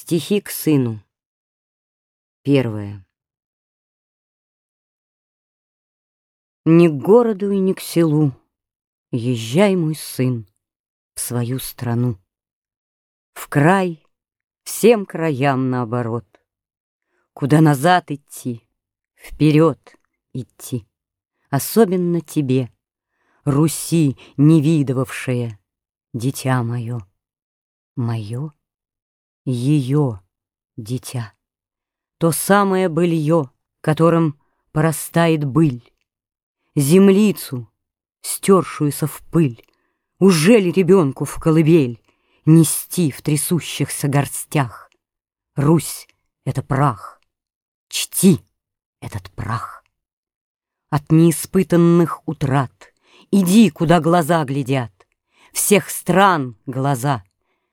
Стихи к сыну. Первое. Ни к городу и ни к селу Езжай, мой сын, в свою страну. В край, всем краям наоборот. Куда назад идти, вперед идти. Особенно тебе, Руси невидовавшая, дитя мое. Мое, ее дитя. То самое былье, которым порастает быль. Землицу, стершуюся в пыль, Уже ли ребенку в колыбель Нести в трясущихся горстях? Русь — это прах, чти этот прах. От неиспытанных утрат Иди, куда глаза глядят, Всех стран глаза,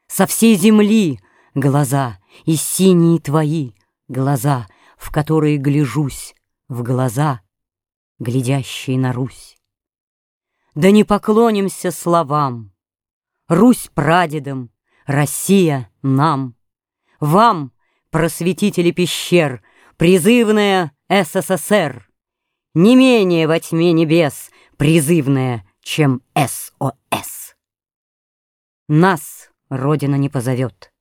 со всей земли глаза И синие твои глаза, В которые гляжусь в глаза, Глядящие на Русь. Да не поклонимся словам, Русь прадедам, Россия нам, Вам, просветители пещер, Призывная СССР, Не менее во тьме небес Призывная, чем СОС. Нас Родина не позовет.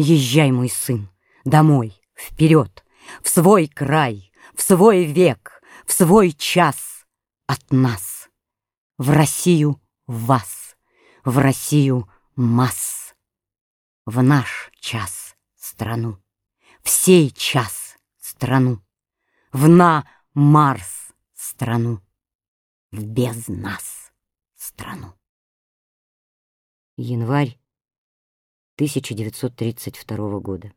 Езжай, мой сын, домой, вперед, В свой край, в свой век, в свой час от нас. В Россию вас, в Россию масс. В наш час страну, в сей час страну, В на Марс страну, в без нас страну. Январь 1932 года.